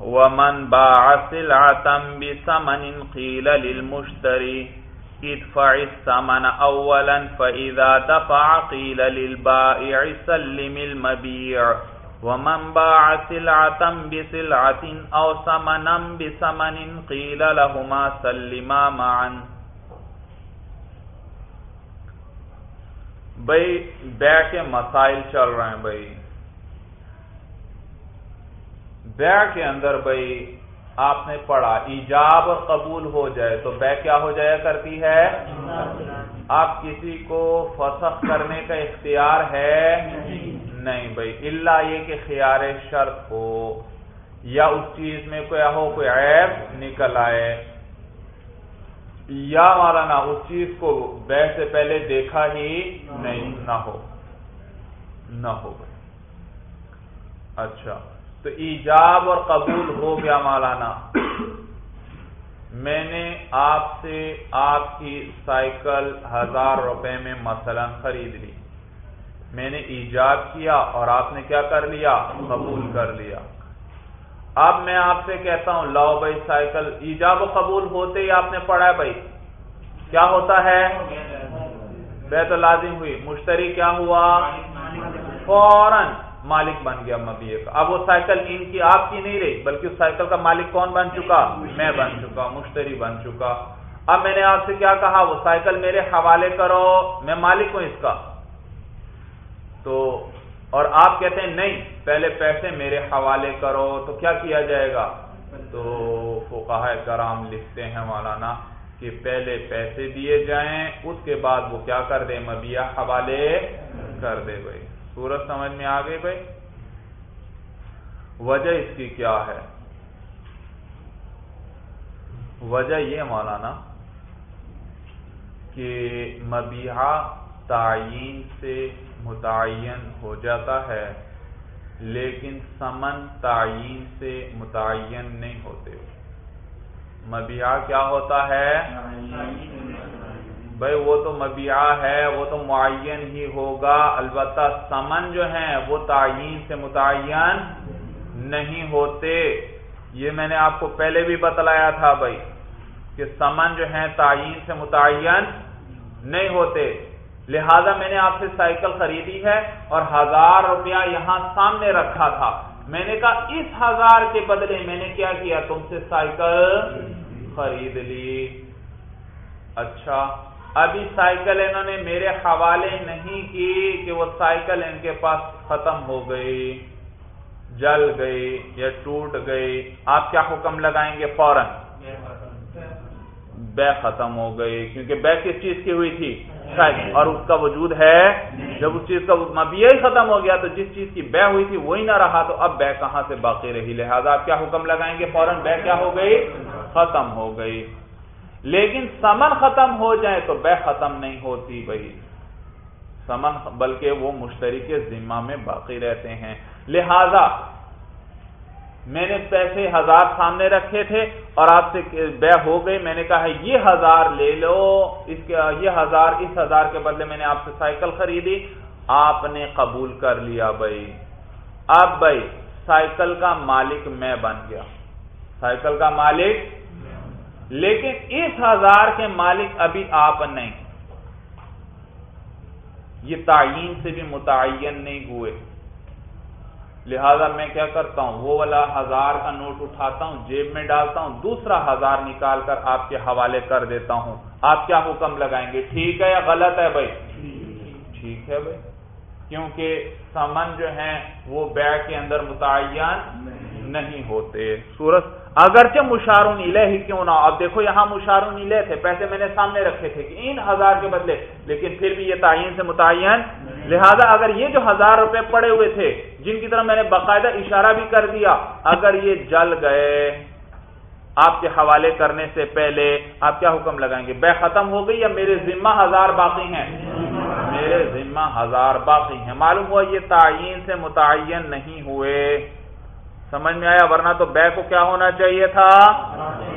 ومن باع سلعة بثمن قيل للمشتري ادفع الثمن اولا فاذا دفع قيل للبائع سلم المبيع ومن باع سلعة بسلعة او ثمنا بثمن قيل لهما سلما معا بھائی بیع کے مسائل چل رہے ہیں بھائی بیع کے اندر بھائی آپ نے پڑھا، ایجاب اور قبول ہو جائے تو بے کیا ہو جایا کرتی ہے؟ آپ کسی کو فسخ کرنے کا اختیار ہے؟ نہیں بھائی اللہ یہ کہ خیار شرط ہو یا اس چیز میں کوئی ہو، کوئی عیب نکل آئے۔ یا مولانا، اس چیز کو بے سے پہلے دیکھا ہی نہیں، نہ ہو نہ ہو بھائی اچھا۔ تو ایجاب اور قبول ہو گیا مولانا۔ میں نے آپ سے آپ کی سائیکل ہزار روپے میں مثلا خرید لی۔ میں نے ایجاب کیا اور آپ نے کیا کر لیا؟ قبول کر لیا۔ اب میں آپ سے کہتا ہوں، لاؤ بھائی سائیکل، ایجاب و قبول ہوتے ہی آپ نے پڑھا ہے بھائی۔ کیا ہوتا ہے؟ بے تو لازم ہوئی۔ مشتری کیا ہوا؟ فوراً۔ مالک بن گیا مبیے کا۔ اب وہ سائیکل ان کی آپ کی نہیں رہی، بلکہ اس سائیکل کا مالک کون بن چکا؟ میں بن چکا، مشتری بن چکا۔ اب میں نے آپ سے کیا کہا، وہ سائیکل میرے حوالے کرو، میں مالک ہوں اس کا۔ تو، اور آپ کہتے ہیں، نہیں، پہلے پیسے میرے حوالے کرو، تو کیا کیا جائے گا؟ تو فقہ کرام لکھتے ہیں مولانا کہ پہلے پیسے دیے جائیں، اس کے بعد وہ کیا کر دے مبیا حوالے کر دے بھائی سورج سمجھ میں آ گئی بھائی وجہ اس کی کیا ہے؟ وجہ یہ مولانا کہ مبیحہ تعین سے متعین ہو جاتا ہے، لیکن سمن تعین سے متعین نہیں ہوتے۔ مبیحہ کیا ہوتا ہے؟ بھائی وہ تو مبیعہ ہے، وہ تو معین ہی ہوگا۔ البتہ سمن جو ہیں، وہ تعین سے متعین نہیں ہوتے۔ یہ میں نے آپ کو پہلے بھی بتلایا تھا بھائی کہ سمن جو ہیں، تعین سے متعین نہیں ہوتے۔ لہذا میں نے آپ سے سائیکل خریدی ہے اور ہزار روپیہ یہاں سامنے رکھا تھا۔ میں نے کہا، اس ہزار کے بدلے میں نے کیا کیا؟ تم سے سائیکل خرید لی۔ اچھا۔ ابھی سائیکل انہوں نے میرے حوالے نہیں کی کہ وہ سائیکل ان کے پاس ختم ہو گئی، جل گئی یا ٹوٹ گئی۔ آپ کیا حکم لگائیں گے فوراً؟ بے ختم ہو گئی، کیونکہ بے کس چیز کی ہوئی تھی؟ اور اس کا وجود ہے، جب اس چیز کا مبیا ہی ختم ہو گیا، تو جس چیز کی بے ہوئی تھی وہی نہ رہا، تو اب بے کہاں سے باقی رہی؟ لہذا آپ کیا حکم لگائیں گے فوراً؟ بے کیا ہو گئی؟ ختم ہو گئی۔ لیکن سمن ختم ہو جائے تو بے ختم نہیں ہوتی بھائی۔ سمن بلکہ وہ مشتری کے ذمہ میں باقی رہتے ہیں۔ لہذا میں نے پیسے ہزار سامنے رکھے تھے اور آپ سے بے ہو گئی میں نے کہا ہے، یہ ہزار لے لو۔ اس کے یہ ہزار اس ہزار کے بدلے میں نے آپ سے سائیکل خریدی۔ آپ نے قبول کر لیا بھائی۔ اب بھائی، سائیکل کا مالک میں بن گیا۔ سائیکل کا مالک لیکن اس ہزار کے مالک ابھی آپ نہیں۔ یہ تعین سے بھی متعین نہیں ہوئے۔ لہذا میں کیا کرتا ہوں؟ وہ والا ہزار کا نوٹ اٹھاتا ہوں، جیب میں ڈالتا ہوں، دوسرا ہزار نکال کر آپ کے حوالے کر دیتا ہوں۔ آپ کیا حکم لگائیں گے؟ ٹھیک ہے یا غلط ہے بھائی؟ ٹھیک ہے بھائی۔ کیونکہ سمن جو ہیں وہ بیع کے اندر متعین نہیں ہوتے۔ سورج اگرچہ مشارون ہی کیوں نہ اب دیکھو یہاں مشارون نیلے تھے، پیسے میں نے سامنے رکھے تھے کہ ان ہزار کے بدلے، لیکن پھر بھی یہ تعین سے متعین لہذا اگر یہ جو ہزار روپے پڑے ہوئے تھے، جن کی طرح میں نے باقاعدہ اشارہ بھی کر دیا، اگر یہ جل گئے، آپ کے حوالے کرنے سے پہلے آپ کیا حکم لگائیں گے؟ بے ختم ہو گئی یا میرے ذمہ ہزار باقی ہیں؟ میرے ذمہ ہزار باقی ہیں۔ معلوم ہوا یہ تعین سے متعین نہیں ہوئے۔ سمجھ میں آیا؟ ورنہ تو بے کو کیا ہونا چاہیے تھا؟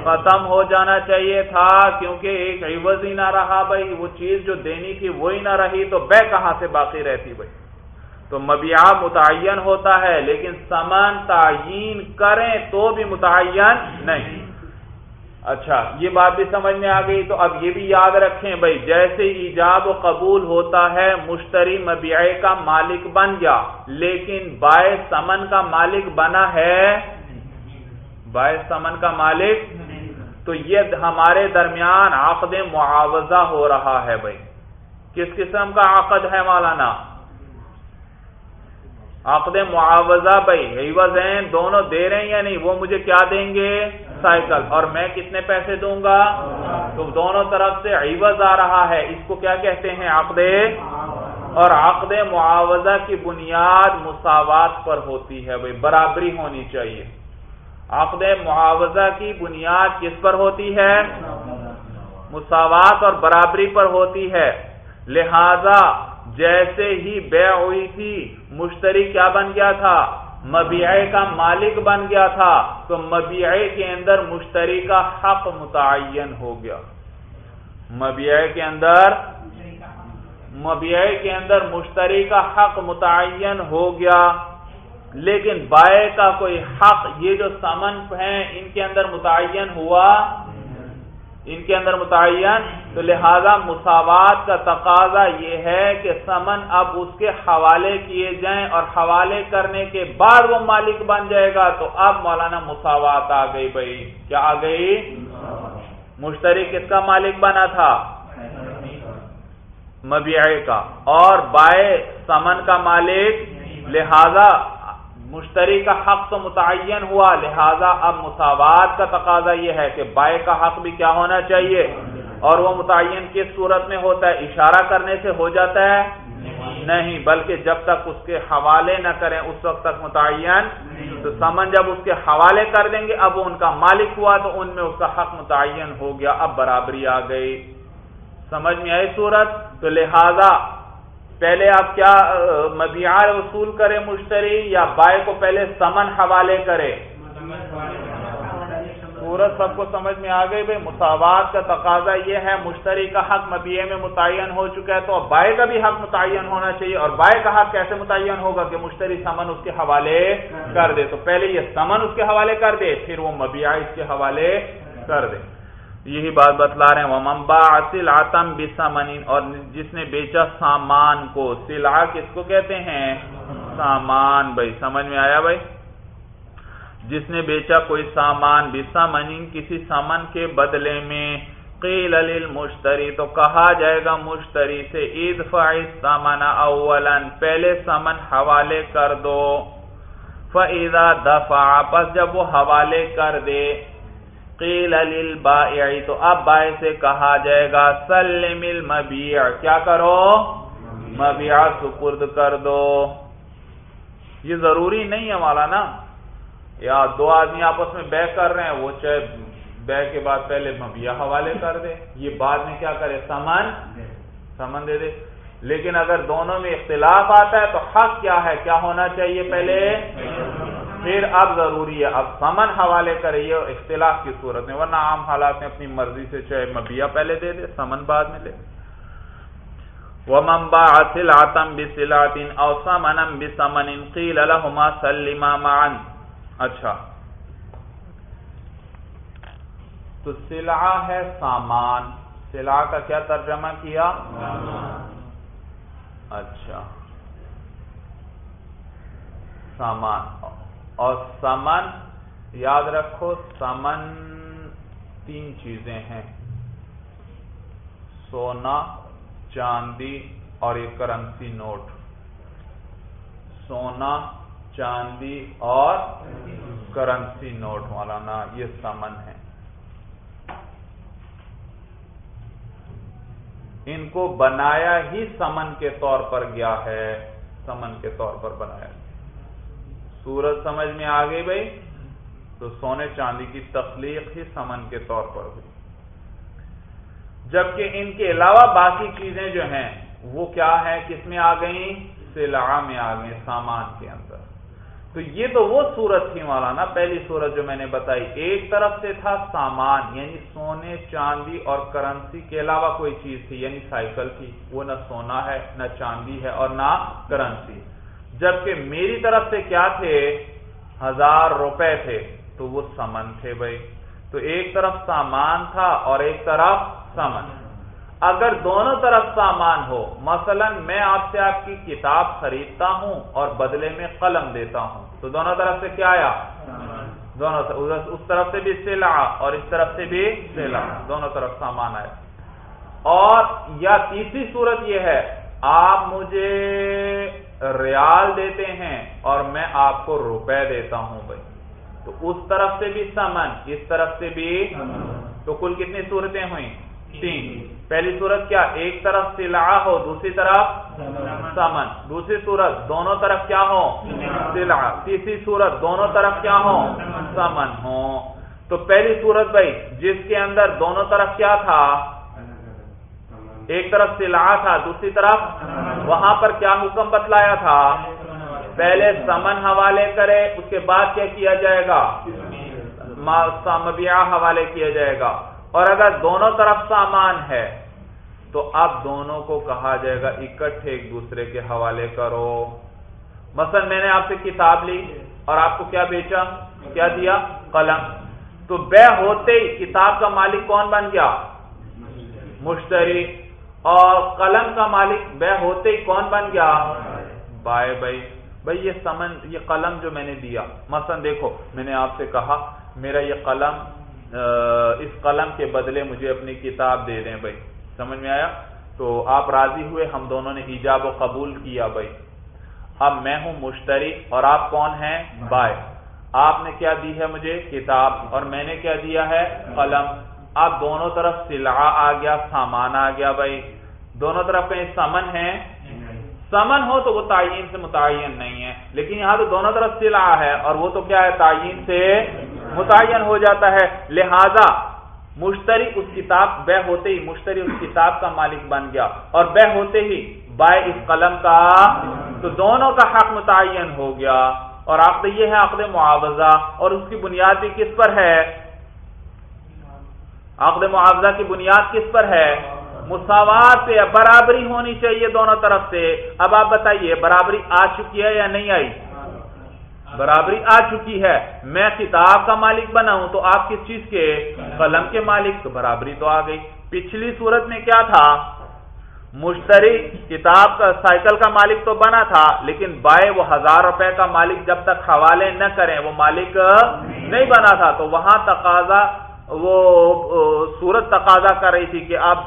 ختم ہو جانا چاہیے تھا، کیونکہ ایک عوض ہی نہ رہا بھائی۔ وہ چیز جو دینی تھی وہی نہ رہی، تو بے کہاں سے باقی رہتی بھائی؟ تو مبیع متعین ہوتا ہے، لیکن سمن تعین کریں تو بھی متعین نہیں۔ اچھا یہ بات بھی سمجھ میں آ گئی، تو اب یہ بھی یاد رکھیں بھائی، جیسے ایجاب و قبول ہوتا ہے، مشتری مبیع کا مالک بن گیا، لیکن باعث سمن کا مالک بنا ہے۔ باعث سمن کا مالک۔ تو یہ ہمارے درمیان عقد معاوضہ ہو رہا ہے بھائی۔ کس قسم کا عقد ہے مولانا؟ عقد معاوضہ بھائی عوضین دونوں دے رہے ہیں یا نہیں؟ وہ مجھے کیا دیں گے؟ سائیکل اور میں کتنے پیسے دوں گا؟ تو دونوں طرف سے عوض آ رہا ہے۔ اس کو کیا کہتے ہیں؟ عقد اور عقد معاوضہ کی بنیاد مساوات پر ہوتی ہے۔ بھائی برابری ہونی چاہیے۔ عقد معاوضہ کی بنیاد کس پر ہوتی ہے؟ مساوات اور برابری پر ہوتی ہے۔ لہذا جیسے ہی بے ہوئی تھی، مشتری کیا بن گیا تھا؟ مبیعے کا مالک بن گیا تھا تو مبیعے کے اندر مشتری کا حق متعین ہو گیا۔ مبیعے کے اندر مبیعے کے اندر مشتری کا حق متعین ہو گیا۔ لیکن بائے کا کوئی حق، یہ جو سمن ہیں، ان کے اندر متعین ہوا ان کے اندر متعین، تو لہذا مساوات کا تقاضا یہ ہے کہ سمن اب اس کے حوالے کیے جائیں اور حوالے کرنے کے بعد وہ مالک بن جائے گا، تو اب مولانا مساوات آ گئی بھائی۔ کیا آ گئی؟ مشتری کس کا مالک بنا تھا؟ مبیعے کا۔ اور بائے سمن کا مالک، لہذا مشتری کا حق تو متعین ہوا، لہذا اب مساوات کا تقاضا یہ ہے کہ بائے کا حق بھی کیا ہونا چاہیے؟ اور وہ متعین کس صورت میں ہوتا ہے؟ اشارہ کرنے سے ہو جاتا ہے؟ نہیں، بلکہ جب تک اس کے حوالے نہ کریں، اس وقت تک متعین تو سمن جب اس کے حوالے کر دیں گے، اب وہ ان کا مالک ہوا تو ان میں اس کا حق متعین ہو گیا، اب برابری آ گئی۔ سمجھ میں آئی صورت؟ تو لہذا پہلے آپ کیا مبیار وصول کرے مشتری یا بائے کو پہلے سمن حوالے کرے سورت سب کو سمجھ میں آ گئی بھائی مساوات کا تقاضا یہ ہے مشتری کا حق مبیے میں متعین ہو چکا ہے تو اب بائے کا بھی حق متعین ہونا چاہیے اور بائے کا حق کیسے متعین ہوگا کہ مشتری سمن اس کے حوالے کر دے۔ تو پہلے یہ سمن اس کے حوالے کر دے پھر وہ مبیا اس کے حوالے کر دے۔ یہی بات بتلا رہے ہیں۔ وہ ممبا سل آتم اور جس نے بیچا سامان کو۔ سلا کس کو کہتے ہیں؟ سامان، بھائی، سمجھ میں آیا بھائی؟ جس نے بیچا کوئی سامان بسامن کسی سامان کے بدلے میں۔ قیل مشتری تو کہا جائے گا مشتری سے عید فائز سامان اولن پہلے سمن حوالے کر دو۔ فعیدہ دفاع پس جب وہ حوالے کر دے قیل للبائع، تو اب بائع سے کہا جائے گا، سلم المبیع، کیا کرو؟ مبیع سپرد کر دو۔ یہ ضروری نہیں ہے والا نا۔ یا دو آدمی آپس میں بے کر رہے ہیں، وہ چاہے بے کے بعد پہلے مبیع حوالے کر دے۔ یہ بعد میں کیا کرے؟ سمن؟ سمن دے دے۔ لیکن اگر دونوں میں اختلاف آتا ہے، تو حق کیا ہے؟ کیا ہونا چاہیے پہلے؟ پھر اب ضروری ہے، اب سمن حوالے کرے یہ اختلاف کی صورت میں، ورنہ عام حالات میں اپنی مرضی سے چاہے مبیا پہلے دے دے، سمن بعد میں لے۔ وہ ممبا حاصل آتم بسلاطن اوسا منم بسمن قیل الحما سلیما مان اچھا۔ تو سلا ہے سامان۔ سلا کا کیا ترجمہ کیا؟ اچھا۔ سامان۔ اور سمن، یاد رکھو، سمن تین چیزیں ہیں۔ سونا، چاندی اور ایک کرنسی نوٹ۔ سونا، چاندی اور کرنسی نوٹ، مولانا، یہ سمن ہے ان کو بنایا ہی سمن کے طور پر گیا ہے۔ سمن کے طور پر بنایا۔ سورج سمجھ میں آ گئی بھائی، تو سونے چاندی کی تخلیق ہی سمن کے طور پر ہوئی۔ جبکہ ان کے علاوہ باقی چیزیں جو ہیں، وہ کیا ہے کس میں آ گئی سلا میں آ گئی سامان کے اندر۔ تو یہ تو وہ صورت تھی مولانا، پہلی صورت جو میں نے بتائی۔ ایک طرف سے تھا سامان یعنی سونے چاندی اور کرنسی کے علاوہ کوئی چیز تھی یعنی سائیکل تھی۔ وہ نہ سونا ہے، نہ چاندی ہے اور نہ کرنسی۔ جبکہ میری طرف سے کیا تھے؟ ہزار روپے تھے۔ تو وہ سمن تھے بھائی۔ تو ایک طرف سامان تھا اور ایک طرف سمن۔ اگر دونوں طرف سامان ہو، مثلا میں آپ سے آپ کی کتاب خریدتا ہوں اور بدلے میں قلم دیتا ہوں، تو دونوں طرف سے کیا آیا؟ دونوں اس طرف سے بھی سلا اور اس طرف سے بھی سلا۔ دونوں طرف سامان آیا اور یا تیسری صورت یہ ہے، آپ مجھے ریال دیتے ہیں اور میں آپ کو روپے دیتا ہوں بھائی۔ تو اس طرف سے بھی سمن، اس طرف سے بھی تو کل کتنی صورتیں ہوئیں؟ تین۔ پہلی صورت کیا؟ ایک طرف سلا ہو، دوسری طرف سمن۔ دوسری صورت دونوں طرف کیا ہو؟ سلا تیسری صورت دونوں طرف کیا ہو؟ سمن ہو۔ تو پہلی صورت بھائی، جس کے اندر دونوں طرف کیا تھا؟ ایک طرف سلا تھا، دوسری طرف وہاں پر کیا حکم بتلایا تھا؟ پہلے سمن حوالے کرے، اس کے بعد کیا کیا جائے گا؟ مبیا حوالے کیا جائے گا۔ اور اگر دونوں طرف سامان ہے، تو اب دونوں کو کہا جائے گا، اکٹھے ایک دوسرے کے حوالے کرو۔ مثلا میں نے آپ سے کتاب لی اور آپ کو کیا بیچا؟ کیا دیا؟ قلم۔ تو بے ہوتے ہی کتاب کا مالک کون بن گیا؟ مشتری۔ اور قلم کا مالک بے ہوتے ہی کون بن گیا؟ بائے بھائی۔ بھائی، یہ سمن، یہ قلم جو میں نے دیا، مثلا دیکھو، میں نے آپ سے کہا، میرا یہ قلم اس قلم کے بدلے مجھے اپنی کتاب دے دیں بھائی۔ سمجھ میں آیا؟ تو آپ راضی ہوئے، ہم دونوں نے ایجاب و قبول کیا بھائی۔ اب میں ہوں مشتری، اور آپ کون ہیں؟ بائے۔ آپ نے کیا دی ہے مجھے؟ کتاب۔ اور میں نے کیا دیا ہے؟ قلم۔ اب دونوں طرف سلا آ گیا، سامان آ گیا بھائی۔ دونوں طرف کہیں سمن ہے؟ سمن ہو تو وہ تعین سے متعین نہیں ہے۔ لیکن یہاں تو دونوں طرف سلا ہے اور وہ تو کیا ہے؟ تعین سے متعین ہو جاتا ہے۔ لہذا مشتری اس کتاب، بے ہوتے ہی مشتری اس کتاب کا مالک بن گیا۔ اور بے ہوتے ہی بائے اس قلم کا، تو دونوں کا حق متعین ہو گیا۔ اور عقد یہ ہے، عقد معاوضہ۔ اور اس کی بنیاد بھی کس پر ہے؟ عقد معاوضہ کی بنیاد کس پر ہے؟ مساوات سے برابری ہونی چاہیے دونوں طرف سے؟ اب آپ بتائیے، برابری آ چکی ہے یا نہیں آئی؟ برابری آ چکی ہے۔ میں کتاب کا مالک بنا ہوں تو آپ کس چیز کے؟ قلم کے مالک۔ تو برابری تو آ گئی۔ پچھلی صورت میں کیا تھا؟ مشتری کتاب کا، سائیکل کا مالک تو بنا تھا، لیکن بائے وہ ہزار روپے کا مالک جب تک حوالے نہ کریں، وہ مالک نہیں بنا تھا۔ تو وہاں تقاضا وہ صورت تقاضا کر رہی تھی کہ اب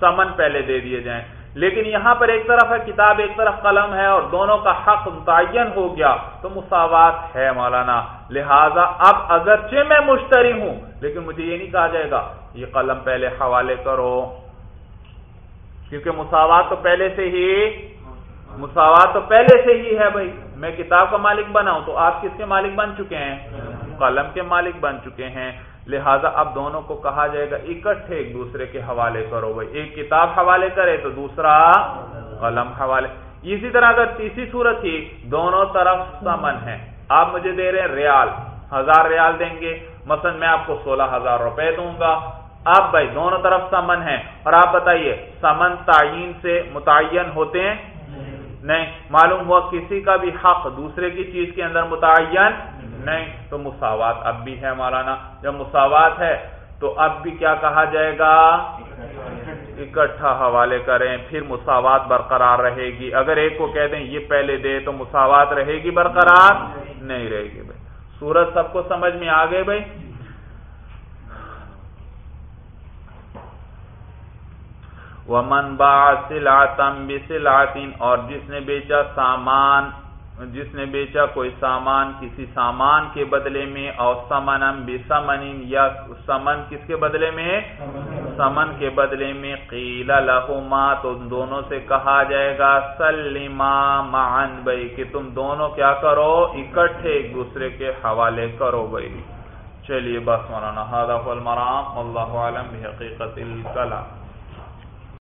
سمن پہلے دے دیے جائیں۔ لیکن یہاں پر ایک طرف ہے، کتاب ایک طرف قلم ہے اور دونوں کا حق متعین ہو گیا تو مساوات ہے مولانا۔ لہذا اب اگرچہ میں مشتری ہوں، لیکن مجھے یہ نہیں کہا جائے گا، یہ قلم پہلے حوالے کرو۔ کیونکہ مساوات تو پہلے سے ہی، مساوات تو پہلے سے ہی ہے بھائی۔ میں کتاب کا مالک بنا ہوں تو آپ کس کے مالک بن چکے ہیں؟ قلم کے مالک بن چکے ہیں۔ لہذا اب دونوں کو کہا جائے گا، اکٹھے ایک دوسرے کے حوالے کرو۔ بھائی ایک کتاب حوالے کرے تو دوسرا قلم حوالے۔ اسی طرح اگر تیسری صورت تھی دونوں طرف سمن ہے۔ آپ مجھے دے رہے ہیں ریال، ہزار ریال دیں گے۔ مثلا میں آپ کو سولہ ہزار روپے دوں گا۔ اب بھائی دونوں طرف سمن ہے۔ اور آپ بتائیے، سمن تعین سے متعین ہوتے ہیں؟ نہیں۔ معلوم ہوا کسی کا بھی حق دوسرے کی چیز کے اندر متعین نہیں تو مساوات اب بھی ہے مولانا۔ جب مساوات ہے تو اب بھی کیا کہا جائے گا؟ اکٹھا حوالے کریں، پھر مساوات برقرار رہے گی۔ اگر ایک کو کہہ دیں، یہ پہلے دے تو مساوات رہے گی برقرار؟ نہیں رہے گی بھائی۔ سورج سب کو سمجھ میں آ گئے بھائی؟ ومن با سلاتم بسلاتن اور جس نے بیچا سامان جس نے بیچا کوئی سامان کسی سامان کے بدلے میں اور سمنم بے سمن یا سمن کس کے بدلے میں؟ سمن کے بدلے میں۔ قیل لہما، تو دونوں سے کہا جائے گا، سلیما معن، بھائی، کہ تم دونوں کیا کرو؟ اکٹھے ایک دوسرے کے حوالے کرو بھائی۔ چلیے بس مولانا المرام اللہ عالم حقیقت الکلام۔